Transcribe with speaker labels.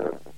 Speaker 1: uh,